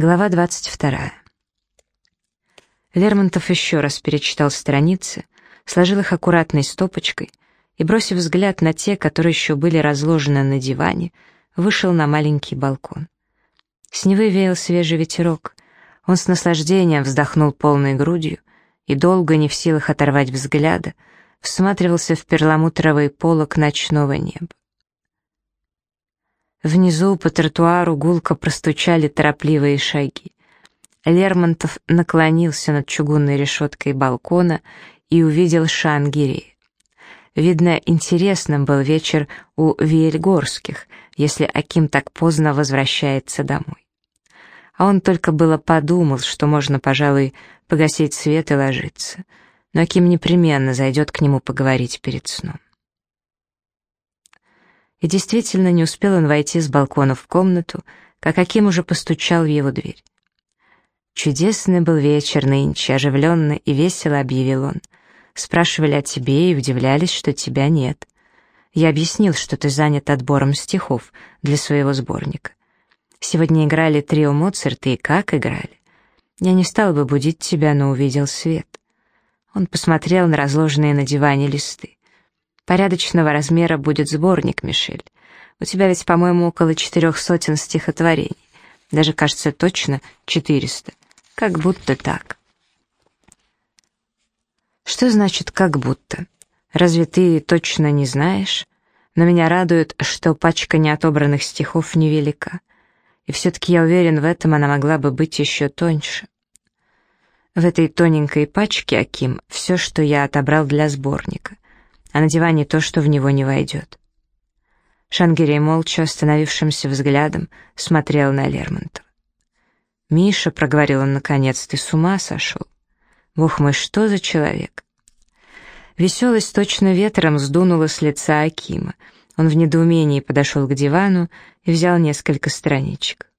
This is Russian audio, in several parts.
Глава 22. Лермонтов еще раз перечитал страницы, сложил их аккуратной стопочкой и, бросив взгляд на те, которые еще были разложены на диване, вышел на маленький балкон. С Невы веял свежий ветерок. Он с наслаждением вздохнул полной грудью и, долго не в силах оторвать взгляда, всматривался в перламутровый полог ночного неба. Внизу по тротуару гулко простучали торопливые шаги. Лермонтов наклонился над чугунной решеткой балкона и увидел Шангири. Видно, интересным был вечер у Виельгорских, если Аким так поздно возвращается домой. А он только было подумал, что можно, пожалуй, погасить свет и ложиться. Но Аким непременно зайдет к нему поговорить перед сном. И действительно, не успел он войти с балкона в комнату, как Аким уже постучал в его дверь. «Чудесный был вечер нынче, оживленно и весело объявил он. Спрашивали о тебе и удивлялись, что тебя нет. Я объяснил, что ты занят отбором стихов для своего сборника. Сегодня играли трио Моцарта, и как играли. Я не стал бы будить тебя, но увидел свет». Он посмотрел на разложенные на диване листы. Порядочного размера будет сборник, Мишель. У тебя ведь, по-моему, около четырех сотен стихотворений. Даже, кажется, точно четыреста. Как будто так. Что значит «как будто»? Разве ты точно не знаешь? Но меня радует, что пачка неотобранных стихов невелика. И все-таки я уверен, в этом она могла бы быть еще тоньше. В этой тоненькой пачке, Аким, все, что я отобрал для сборника — а на диване то, что в него не войдет. Шангирей молча, остановившимся взглядом, смотрел на Лермонтова. «Миша», — проговорил он наконец, — «ты с ума сошел? Бог мой, что за человек?» Веселость точно ветром сдунула с лица Акима. Он в недоумении подошел к дивану и взял несколько страничек.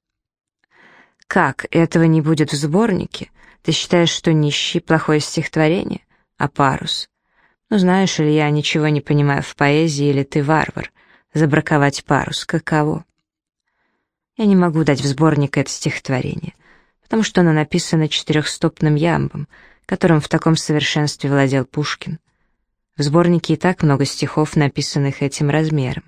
«Как, этого не будет в сборнике? Ты считаешь, что нищий — плохое стихотворение? А парус? Ну, знаешь ли, я ничего не понимаю в поэзии, или ты варвар. Забраковать парус, каково? Я не могу дать в сборник это стихотворение, потому что оно написано четырехстопным ямбом, которым в таком совершенстве владел Пушкин. В сборнике и так много стихов, написанных этим размером.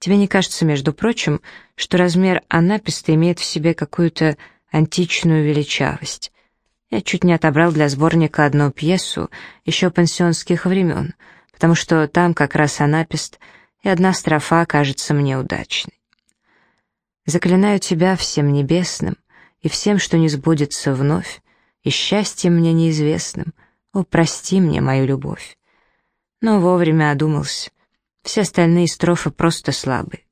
Тебе не кажется, между прочим, что размер анаписта имеет в себе какую-то античную величавость? Я чуть не отобрал для сборника одну пьесу еще пансионских времен, потому что там как раз анапист, и одна строфа кажется мне удачной. Заклинаю тебя всем небесным и всем, что не сбудется вновь, и счастьем мне неизвестным, о, прости мне мою любовь. Но вовремя одумался, все остальные строфы просто слабые.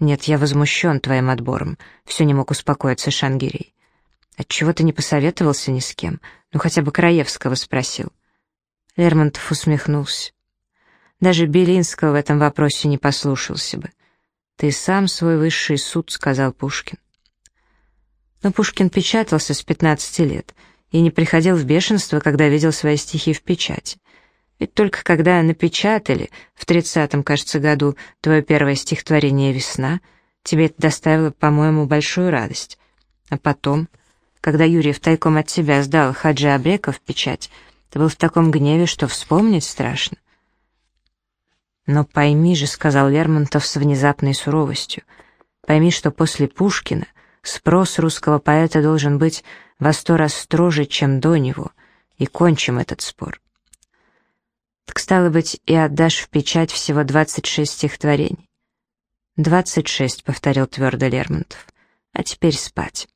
Нет, я возмущен твоим отбором, все не мог успокоиться Шангирей. Отчего ты не посоветовался ни с кем? Ну, хотя бы Краевского спросил. Лермонтов усмехнулся. Даже Белинского в этом вопросе не послушался бы. «Ты сам свой высший суд», — сказал Пушкин. Но Пушкин печатался с 15 лет и не приходил в бешенство, когда видел свои стихи в печати. Ведь только когда напечатали, в тридцатом, кажется, году, твое первое стихотворение «Весна», тебе это доставило, по-моему, большую радость. А потом когда Юрий тайком от себя сдал Хаджи Абрека в печать, ты был в таком гневе, что вспомнить страшно. «Но пойми же», — сказал Лермонтов с внезапной суровостью, «пойми, что после Пушкина спрос русского поэта должен быть во сто раз строже, чем до него, и кончим этот спор». «Так стало быть, и отдашь в печать всего двадцать шесть стихотворений?» «Двадцать шесть», — повторил твердо Лермонтов, — «а теперь спать».